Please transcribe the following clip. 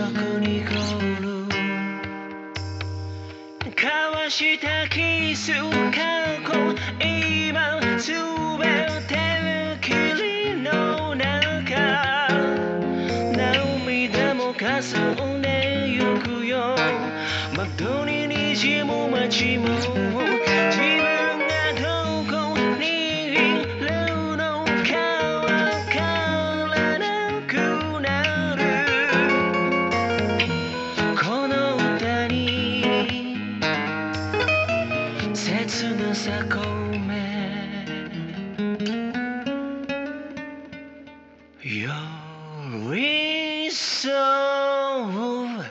白く濁る交わしたキス過去今すべて霧の中涙も重ねゆくよ。窓に滲む街も casa come Your whistle of